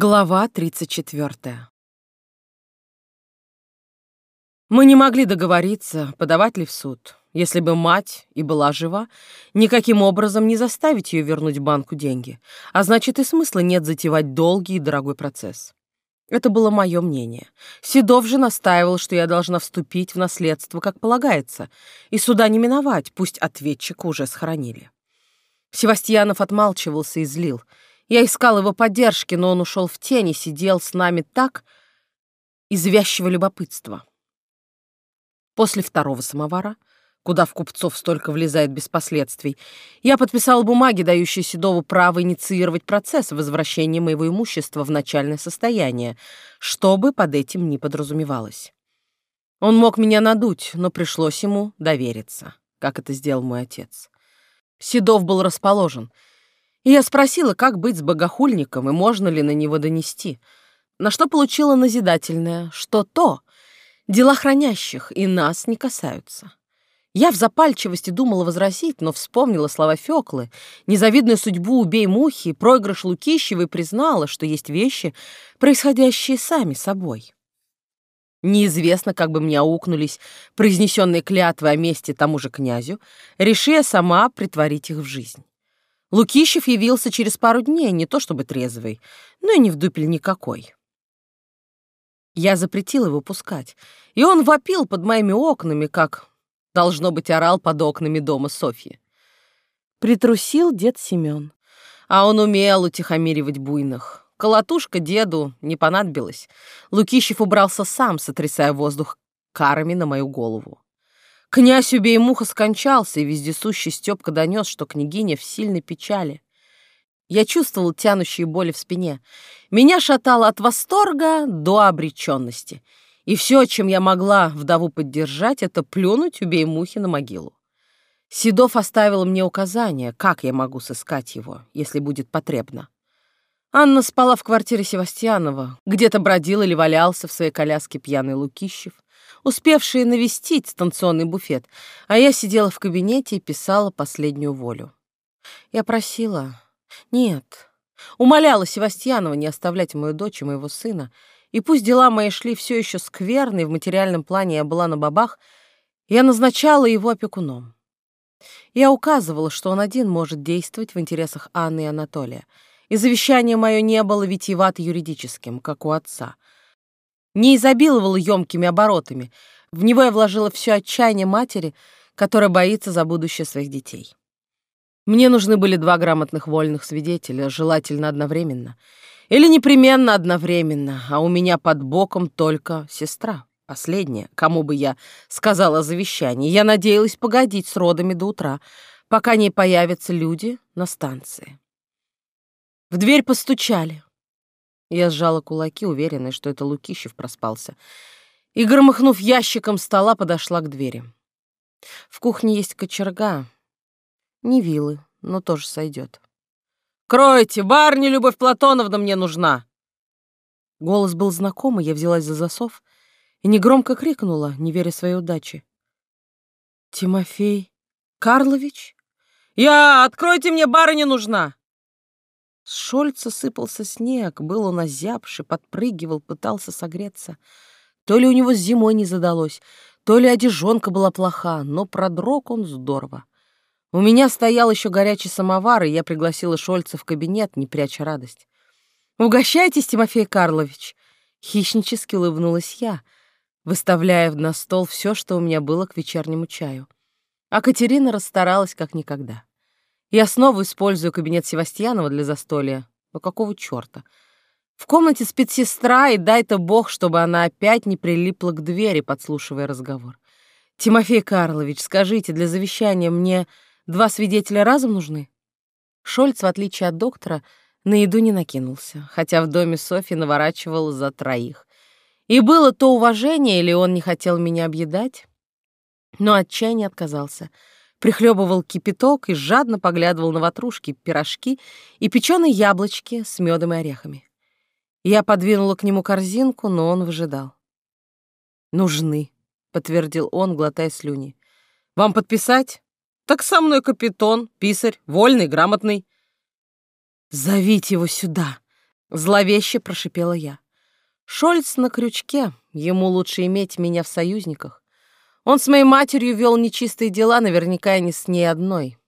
Глава 34. Мы не могли договориться, подавать ли в суд. Если бы мать и была жива, никаким образом не заставить ее вернуть банку деньги, а значит и смысла нет затевать долгий и дорогой процесс. Это было мое мнение. Седов же настаивал, что я должна вступить в наследство, как полагается, и суда не миновать, пусть ответчика уже схоронили. Севастьянов отмалчивался и злил — я искал его поддержки, но он ушел в тень и сидел с нами так, из любопытства. После второго самовара, куда в купцов столько влезает без последствий, я подписал бумаги, дающие Седову право инициировать процесс возвращения моего имущества в начальное состояние, что бы под этим ни подразумевалось. Он мог меня надуть, но пришлось ему довериться, как это сделал мой отец. Седов был расположен — я спросила, как быть с богохульником и можно ли на него донести, на что получила назидательное, что то дела хранящих и нас не касаются. Я в запальчивости думала возразить, но вспомнила слова Фёклы, незавидную судьбу «убей мухи», проигрыш Лукищева и признала, что есть вещи, происходящие сами собой. Неизвестно, как бы мне аукнулись произнесенные клятвы о мести тому же князю, реши сама притворить их в жизнь. Лукищев явился через пару дней, не то чтобы трезвый, но и не в дупель никакой. Я запретил его пускать, и он вопил под моими окнами, как, должно быть, орал под окнами дома Софьи. Притрусил дед Семен, а он умел утихомиривать буйных. Колотушка деду не понадобилась. Лукищев убрался сам, сотрясая воздух карами на мою голову. Князь Убей-Муха скончался, и вездесущий Степка донес, что княгиня в сильной печали. Я чувствовал тянущие боли в спине. Меня шатало от восторга до обреченности. И все, чем я могла вдову поддержать, это плюнуть Убей-Мухи на могилу. Седов оставил мне указание, как я могу сыскать его, если будет потребно. Анна спала в квартире Севастьянова, где-то бродил или валялся в своей коляске пьяный Лукищев успевшие навестить станционный буфет, а я сидела в кабинете и писала последнюю волю. Я просила... Нет, умоляла Севастьянова не оставлять мою дочь и моего сына, и пусть дела мои шли все еще скверно, и в материальном плане я была на бабах, я назначала его опекуном. Я указывала, что он один может действовать в интересах Анны и Анатолия, и завещание мое не было витиевато юридическим, как у отца — не изобиловал емкими оборотами. В него я вложила все отчаяние матери, которая боится за будущее своих детей. Мне нужны были два грамотных вольных свидетеля, желательно одновременно. Или непременно одновременно, а у меня под боком только сестра, последняя, кому бы я сказала завещание. Я надеялась погодить с родами до утра, пока не появятся люди на станции. В дверь постучали. Я сжала кулаки, уверенная, что это Лукищев проспался, и, громыхнув ящиком стола, подошла к двери. В кухне есть кочерга. Не вилы, но тоже сойдет. «Кройте! Барни Любовь Платоновна мне нужна!» Голос был знакомый, я взялась за засов и негромко крикнула, не веря своей удаче. «Тимофей Карлович?» «Я! Откройте мне, барыня нужна!» С Шольца сыпался снег, был он озябший, подпрыгивал, пытался согреться. То ли у него зимой не задалось, то ли одежонка была плоха, но продрог он здорово. У меня стоял еще горячий самовар, и я пригласила Шольца в кабинет, не пряча радость. «Угощайтесь, Тимофей Карлович!» Хищнически улыбнулась я, выставляя на стол все, что у меня было к вечернему чаю. А Катерина расстаралась как никогда. Я снова использую кабинет Севастьянова для застолья. Но какого чёрта? В комнате спит сестра, и дай-то бог, чтобы она опять не прилипла к двери, подслушивая разговор. «Тимофей Карлович, скажите, для завещания мне два свидетеля разом нужны?» Шольц, в отличие от доктора, на еду не накинулся, хотя в доме Софьи наворачивал за троих. И было то уважение, или он не хотел меня объедать, но отчаяние отказался — прихлебывал кипяток и жадно поглядывал на ватрушки, пирожки и печеные яблочки с медом и орехами. Я подвинула к нему корзинку, но он выжидал. «Нужны», — подтвердил он, глотая слюни. «Вам подписать? Так со мной капитон, писарь, вольный, грамотный». «Зовите его сюда», Зловеще прошипела я. Шольц на крючке, ему лучше иметь меня в союзниках. Он с моей матерью вел нечистые дела, наверняка и не с ней одной.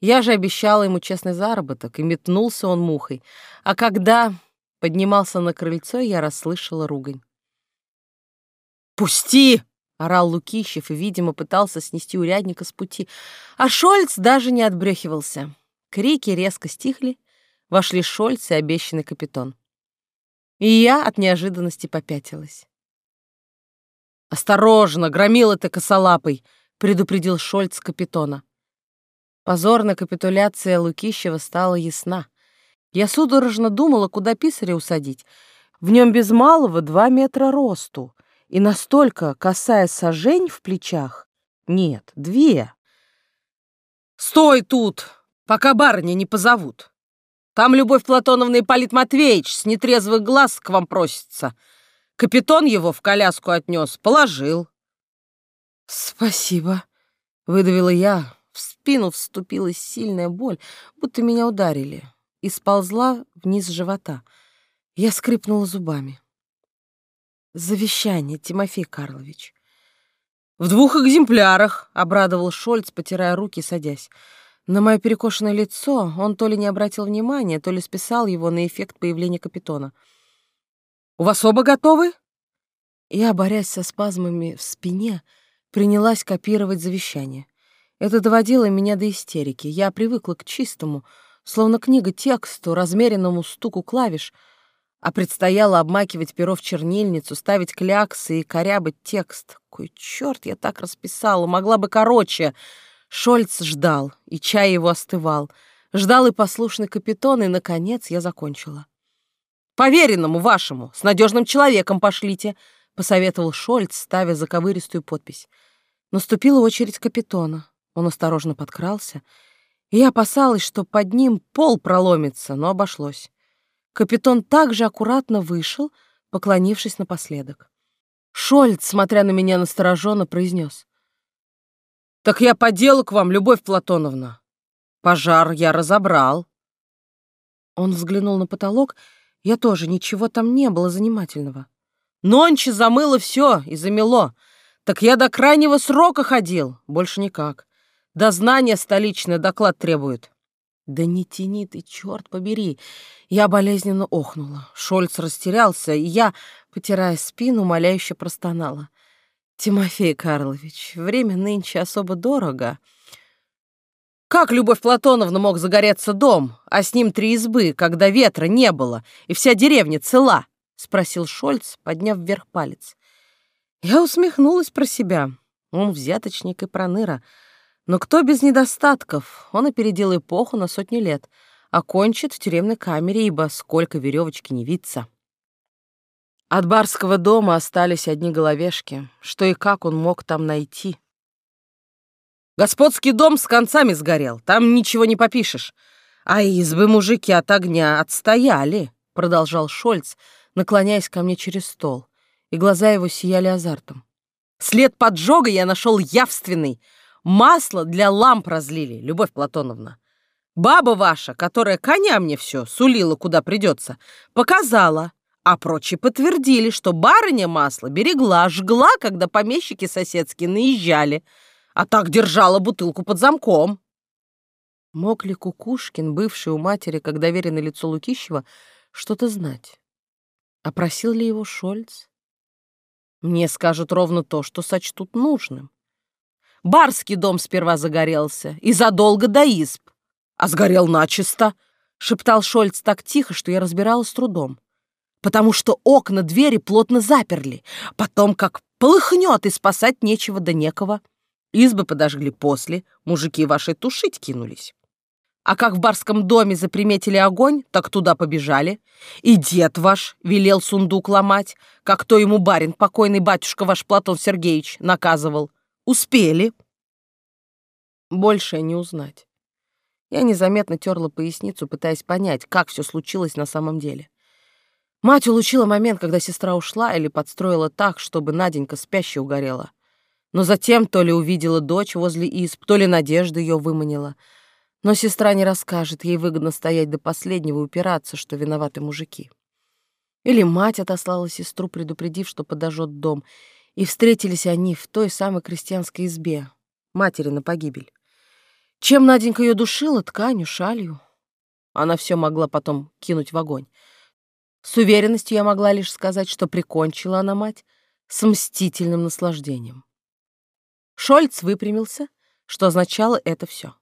Я же обещала ему честный заработок, и метнулся он мухой. А когда поднимался на крыльцо, я расслышала ругань. «Пусти!» — орал Лукищев и, видимо, пытался снести урядника с пути. А Шольц даже не отбрехивался. Крики резко стихли, вошли Шольц и обещанный капитан. И я от неожиданности попятилась. «Осторожно, громила ты косолапый!» — предупредил Шольц капитона. Позорная капитуляция Лукищева стала ясна. Я судорожно думала, куда писаря усадить. В нем без малого два метра росту — и настолько косая сажень в плечах. Нет, две. «Стой тут, пока барыня не позовут. Там Любовь Платоновна и Полит Матвеевич с нетрезвых глаз к вам просится. Капитон его в коляску отнес, положил». «Спасибо», — выдавила я. В спину вступилась сильная боль, будто меня ударили, и сползла вниз живота. Я скрипнула зубами. Завещание, Тимофей Карлович. В двух экземплярах, обрадовал Шольц, потирая руки, садясь. На мое перекошенное лицо он то ли не обратил внимания, то ли списал его на эффект появления капитона. «У вас оба готовы?» Я, борясь со спазмами в спине, принялась копировать завещание. Это доводило меня до истерики. Я привыкла к чистому, словно книга тексту, размеренному стуку клавиш — а предстояло обмакивать перо в чернильницу, ставить кляксы и корябать текст. Кой черт я так расписала, могла бы короче. Шольц ждал, и чай его остывал. Ждал и послушный капитан, и, наконец, я закончила. «Поверенному вашему, с надежным человеком пошлите», — посоветовал Шольц, ставя заковыристую подпись. Наступила очередь капитана. Он осторожно подкрался, и я опасалась, что под ним пол проломится, но обошлось. Капитан также аккуратно вышел, поклонившись напоследок. Шольц, смотря на меня настороженно, произнес. «Так я по делу к вам, Любовь Платоновна. Пожар я разобрал». Он взглянул на потолок. Я тоже, ничего там не было занимательного. Нонче замыло все и замело. Так я до крайнего срока ходил, больше никак. Дознание столичное доклад требует. Да не тяни ты, черт побери. Я болезненно охнула. Шольц растерялся, и я, потирая спину, умоляюще простонала. Тимофей Карлович, время нынче особо дорого. Как Любовь Платоновна мог загореться дом, а с ним три избы, когда ветра не было, и вся деревня цела? Спросил Шольц, подняв вверх палец. Я усмехнулась про себя. Он взяточник и проныра. Но кто без недостатков? Он опередил эпоху на сотни лет, а кончит в тюремной камере, ибо сколько веревочки не виться. От барского дома остались одни головешки. Что и как он мог там найти? Господский дом с концами сгорел, там ничего не попишешь. А избы мужики от огня отстояли, продолжал Шольц, наклоняясь ко мне через стол, и глаза его сияли азартом. След поджога я нашел явственный — Масло для ламп разлили, Любовь Платоновна. Баба ваша, которая коня мне все сулила, куда придется, показала, а прочие подтвердили, что барыня масло берегла, жгла, когда помещики соседские наезжали, а так держала бутылку под замком. Мог ли Кукушкин, бывший у матери, как доверенное лицо Лукищева, что-то знать? Опросил ли его Шольц? Мне скажут ровно то, что сочтут нужным. Барский дом сперва загорелся, и задолго до изб. А сгорел начисто, — шептал Шольц так тихо, что я разбиралась с трудом. Потому что окна двери плотно заперли. Потом как полыхнет, и спасать нечего да некого. Избы подожгли после, мужики ваши тушить кинулись. А как в барском доме заприметили огонь, так туда побежали. И дед ваш велел сундук ломать, как то ему барин, покойный батюшка ваш Платон Сергеевич, наказывал. Успели. Больше не узнать. Я незаметно терла поясницу, пытаясь понять, как все случилось на самом деле. Мать улучила момент, когда сестра ушла или подстроила так, чтобы Наденька спящая угорела. Но затем то ли увидела дочь возле изб, то ли Надежда ее выманила. Но сестра не расскажет, ей выгодно стоять до последнего и упираться, что виноваты мужики. Или мать отослала сестру, предупредив, что подожжет дом, и встретились они в той самой крестьянской избе, матери на погибель. Чем Наденька ее душила, тканью, шалью. Она все могла потом кинуть в огонь. С уверенностью я могла лишь сказать, что прикончила она мать с мстительным наслаждением. Шольц выпрямился, что означало это все.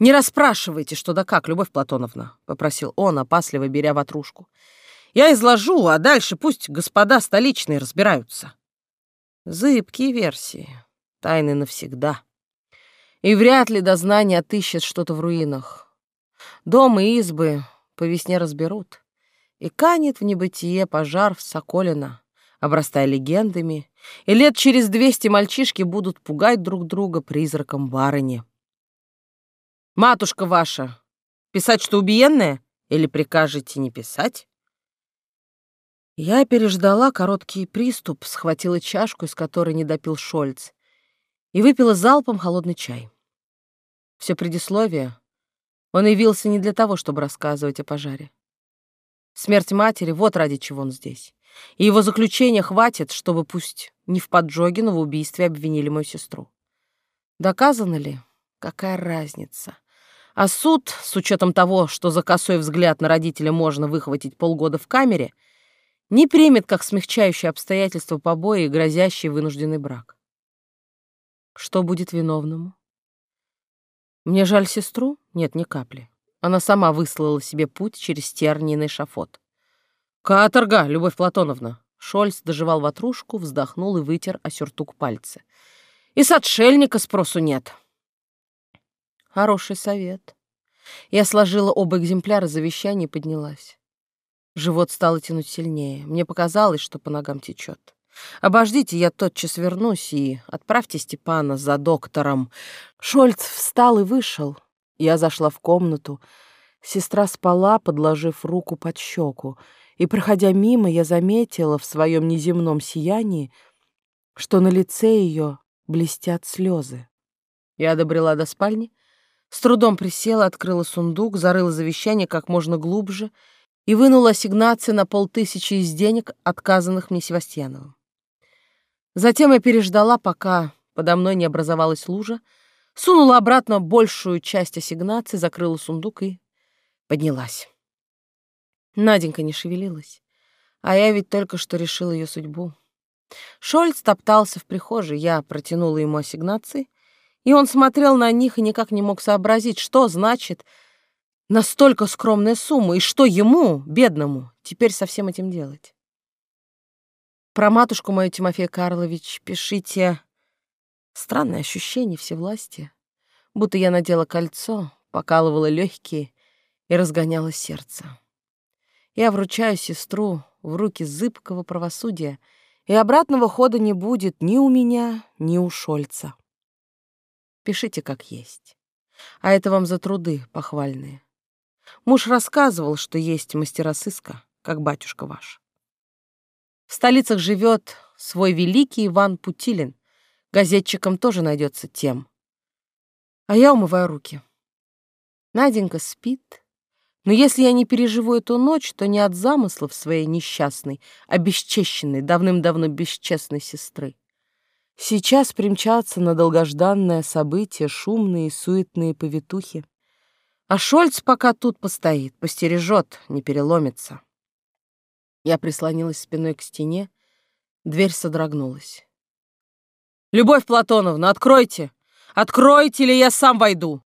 «Не расспрашивайте, что да как, Любовь Платоновна», — попросил он, опасливо беря ватрушку. «Я изложу, а дальше пусть господа столичные разбираются». Зыбкие версии, тайны навсегда. И вряд ли дознание отыщет что-то в руинах. Дом и избы по весне разберут. И канет в небытие пожар в Соколино, обрастая легендами, и лет через двести мальчишки будут пугать друг друга призраком барыни. «Матушка ваша, писать, что убиенная, или прикажете не писать?» Я переждала короткий приступ, схватила чашку, из которой не допил Шольц, и выпила залпом холодный чай. Все предисловие он явился не для того, чтобы рассказывать о пожаре. Смерть матери — вот ради чего он здесь. И его заключения хватит, чтобы пусть не в поджоге, но в убийстве обвинили мою сестру. Доказано ли? Какая разница? А суд, с учетом того, что за косой взгляд на родителя можно выхватить полгода в камере, не примет как смягчающее обстоятельство побои и грозящий вынужденный брак. Что будет виновному? Мне жаль сестру? Нет, ни капли. Она сама выслала себе путь через тернии на эшафот. «Каторга, Любовь Платоновна!» Шольц доживал ватрушку, вздохнул и вытер о сюртук пальцы. «И с отшельника спросу нет!» Хороший совет. Я сложила оба экземпляра завещания и поднялась. Живот стал тянуть сильнее. Мне показалось, что по ногам течет. Обождите, я тотчас вернусь и отправьте Степана за доктором. Шольц встал и вышел. Я зашла в комнату. Сестра спала, подложив руку под щеку, и, проходя мимо, я заметила в своем неземном сиянии, что на лице ее блестят слезы. Я добрела до спальни, с трудом присела, открыла сундук, зарыла завещание как можно глубже и вынула ассигнации на полтысячи из денег, отказанных мне Севастьяновым. Затем я переждала, пока подо мной не образовалась лужа, сунула обратно большую часть ассигнаций, закрыла сундук и поднялась. Наденька не шевелилась, а я ведь только что решила ее судьбу. Шольц топтался в прихожей, я протянула ему ассигнации, и он смотрел на них и никак не мог сообразить, что значит настолько скромная сумма и что ему, бедному, теперь со всем этим делать. Про матушку мою, Тимофей Карлович, пишите. Странное ощущение всевластия, будто я надела кольцо, покалывала легкие и разгоняла сердце. Я вручаю сестру в руки зыбкого правосудия, и обратного хода не будет ни у меня, ни у Шольца. Пишите как есть. А это вам за труды похвальные. Муж рассказывал, что есть мастера сыска, как батюшка ваш. В столицах живет свой великий Иван Путилин. Газетчикам тоже найдется тем. А я умываю руки. Наденька спит. Но если я не переживу эту ночь, то не от замыслов своей несчастной, обесчещенной, давным-давно бесчестной сестры. Сейчас примчатся на долгожданное событие шумные и суетные повитухи. А Шольц пока тут постоит, постережет, не переломится. Я прислонилась спиной к стене, дверь содрогнулась. «Любовь Платоновна, откройте! Откройте, или я сам войду!»